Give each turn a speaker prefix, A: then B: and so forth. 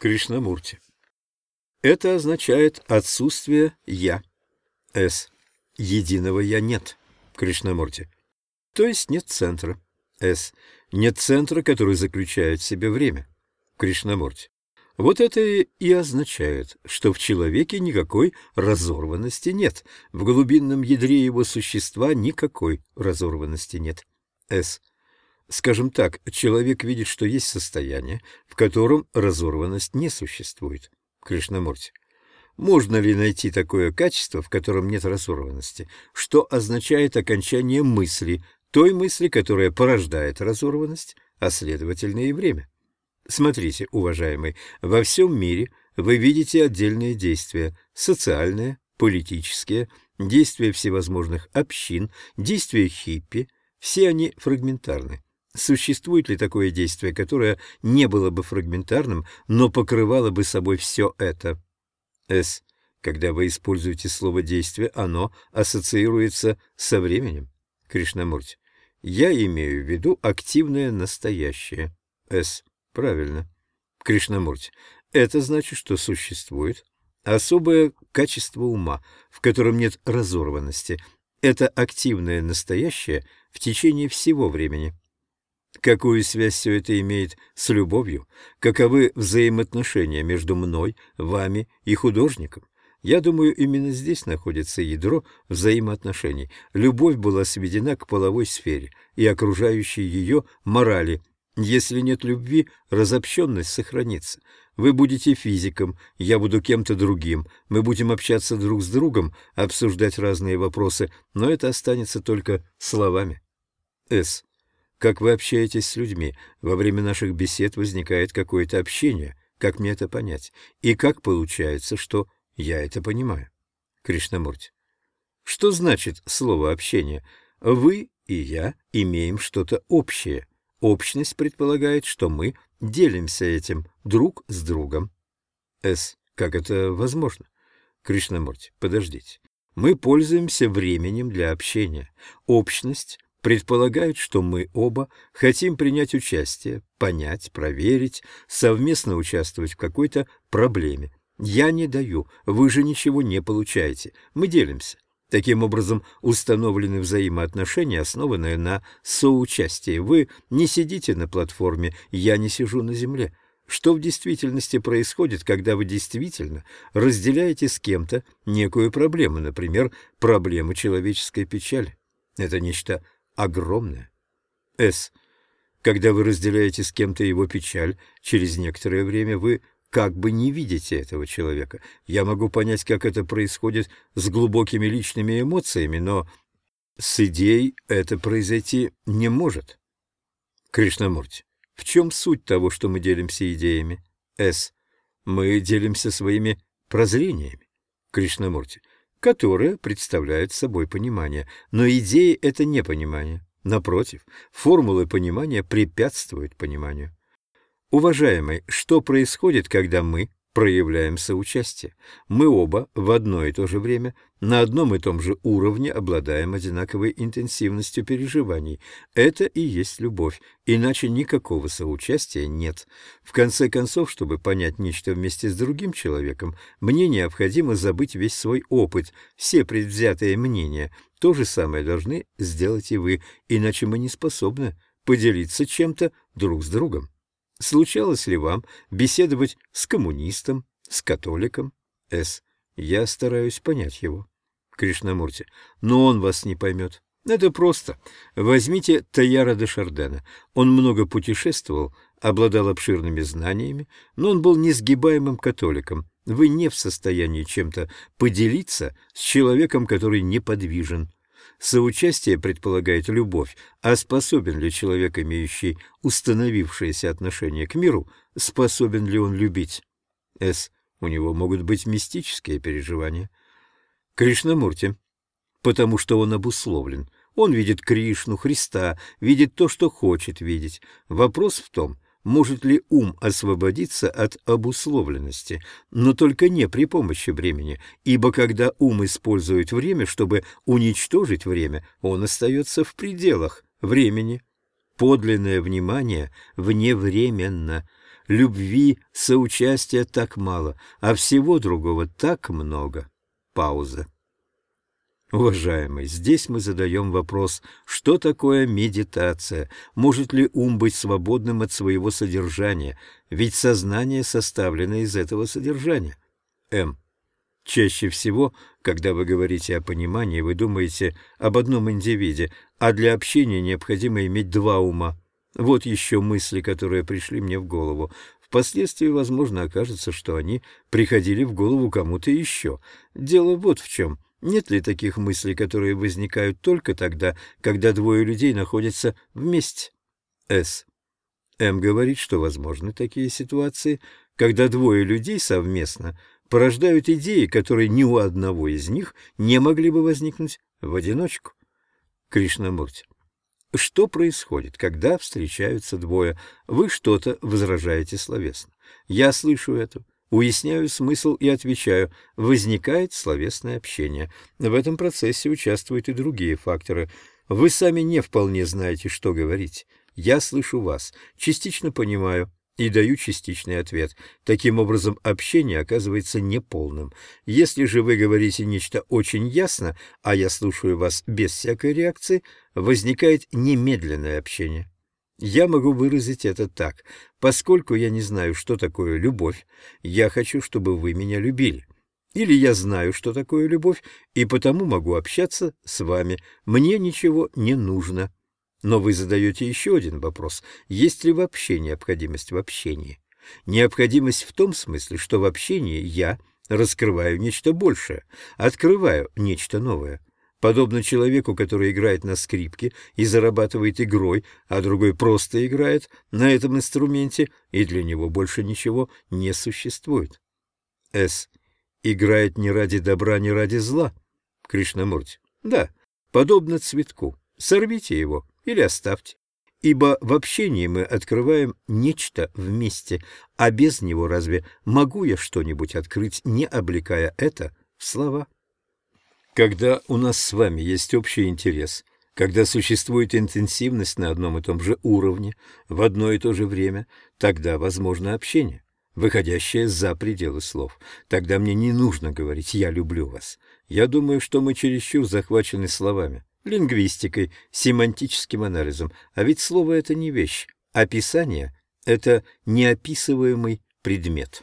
A: Кришнамурти. Это означает отсутствие «я». С. Единого «я» нет. Кришнамурти. То есть нет центра. С. Нет центра, который заключает в себе время. Кришнамурти. Вот это и означает, что в человеке никакой разорванности нет. В глубинном ядре его существа никакой разорванности нет. С. Скажем так, человек видит, что есть состояние, в котором разорванность не существует. Кришнамурти. Можно ли найти такое качество, в котором нет разорванности, что означает окончание мысли, той мысли, которая порождает разорванность, а следовательно и время? Смотрите, уважаемый, во всем мире вы видите отдельные действия – социальные, политические, действия всевозможных общин, действия хиппи – все они фрагментарны. Существует ли такое действие, которое не было бы фрагментарным, но покрывало бы собой все это? С. Когда вы используете слово «действие», оно ассоциируется со временем. Кришнамурти. Я имею в виду активное настоящее. С. Правильно. Кришнамурти. Это значит, что существует особое качество ума, в котором нет разорванности. Это активное настоящее в течение всего времени. Какую связь все это имеет с любовью? Каковы взаимоотношения между мной, вами и художником? Я думаю, именно здесь находится ядро взаимоотношений. Любовь была сведена к половой сфере и окружающей ее морали. Если нет любви, разобщенность сохранится. Вы будете физиком, я буду кем-то другим. Мы будем общаться друг с другом, обсуждать разные вопросы, но это останется только словами. С. Как вы общаетесь с людьми? Во время наших бесед возникает какое-то общение. Как мне это понять? И как получается, что я это понимаю? Кришнамурти. Что значит слово «общение»? Вы и я имеем что-то общее. Общность предполагает, что мы делимся этим друг с другом. С. Как это возможно? Кришнамурти. Подождите. Мы пользуемся временем для общения. Общность предполагают, что мы оба хотим принять участие, понять, проверить, совместно участвовать в какой-то проблеме. Я не даю, вы же ничего не получаете, мы делимся. Таким образом, установлены взаимоотношения, основанные на соучастии. Вы не сидите на платформе, я не сижу на земле. Что в действительности происходит, когда вы действительно разделяете с кем-то некую проблему, например, проблему человеческой печали? Это нечто огромное. С. Когда вы разделяете с кем-то его печаль, через некоторое время вы как бы не видите этого человека. Я могу понять, как это происходит с глубокими личными эмоциями, но с идеей это произойти не может. Кришнамурти, в чем суть того, что мы делимся идеями? С. Мы делимся своими прозрениями. Кришнамурти, которое представляет собой понимание. Но идеи — это не понимание. Напротив, формулы понимания препятствуют пониманию. Уважаемый, что происходит, когда мы проявляем соучастие. Мы оба в одно и то же время на одном и том же уровне обладаем одинаковой интенсивностью переживаний. Это и есть любовь, иначе никакого соучастия нет. В конце концов, чтобы понять нечто вместе с другим человеком, мне необходимо забыть весь свой опыт, все предвзятые мнения. То же самое должны сделать и вы, иначе мы не способны поделиться чем-то друг с другом. Случалось ли вам беседовать с коммунистом, с католиком? С. Я стараюсь понять его. Кришнамурти. Но он вас не поймет. Это просто. Возьмите Таяра де Шардена. Он много путешествовал, обладал обширными знаниями, но он был несгибаемым католиком. Вы не в состоянии чем-то поделиться с человеком, который неподвижен. Соучастие предполагает любовь, а способен ли человек, имеющий установившееся отношение к миру, способен ли он любить? С. У него могут быть мистические переживания. Кришнамурти. Потому что он обусловлен. Он видит Кришну, Христа, видит то, что хочет видеть. Вопрос в том, может ли ум освободиться от обусловленности, но только не при помощи времени, ибо когда ум использует время, чтобы уничтожить время, он остается в пределах времени. Подлинное внимание вневременно. Любви, соучастия так мало, а всего другого так много. Пауза. Уважаемый, здесь мы задаем вопрос, что такое медитация? Может ли ум быть свободным от своего содержания? Ведь сознание составлено из этого содержания. М. Чаще всего, когда вы говорите о понимании, вы думаете об одном индивиде, а для общения необходимо иметь два ума. Вот еще мысли, которые пришли мне в голову. Впоследствии, возможно, окажется, что они приходили в голову кому-то еще. Дело вот в чем. Нет ли таких мыслей, которые возникают только тогда, когда двое людей находятся вместе? С. М говорит, что возможны такие ситуации, когда двое людей совместно порождают идеи, которые ни у одного из них не могли бы возникнуть в одиночку. Кришнамурти. Что происходит, когда встречаются двое? Вы что-то возражаете словесно. Я слышу это, уясняю смысл и отвечаю. Возникает словесное общение. В этом процессе участвуют и другие факторы. Вы сами не вполне знаете, что говорить. Я слышу вас, частично понимаю, и даю частичный ответ. Таким образом, общение оказывается неполным. Если же вы говорите нечто очень ясно, а я слушаю вас без всякой реакции, возникает немедленное общение. Я могу выразить это так. Поскольку я не знаю, что такое любовь, я хочу, чтобы вы меня любили. Или я знаю, что такое любовь, и потому могу общаться с вами. Мне ничего не нужно. Но вы задаете еще один вопрос. Есть ли вообще необходимость в общении? Необходимость в том смысле, что в общении я раскрываю нечто большее, открываю нечто новое. Подобно человеку, который играет на скрипке и зарабатывает игрой, а другой просто играет на этом инструменте, и для него больше ничего не существует. С. Играет не ради добра, не ради зла. Кришнамурти. Да, подобно цветку. Сорвите его, или оставьте. Ибо в общении мы открываем нечто вместе, а без него разве могу я что-нибудь открыть, не облекая это в слова? Когда у нас с вами есть общий интерес, когда существует интенсивность на одном и том же уровне, в одно и то же время, тогда возможно общение, выходящее за пределы слов. Тогда мне не нужно говорить «я люблю вас». Я думаю, что мы чересчур захвачены словами лингвистикой, семантическим анализом. А ведь слово — это не вещь. Описание — это неописываемый предмет.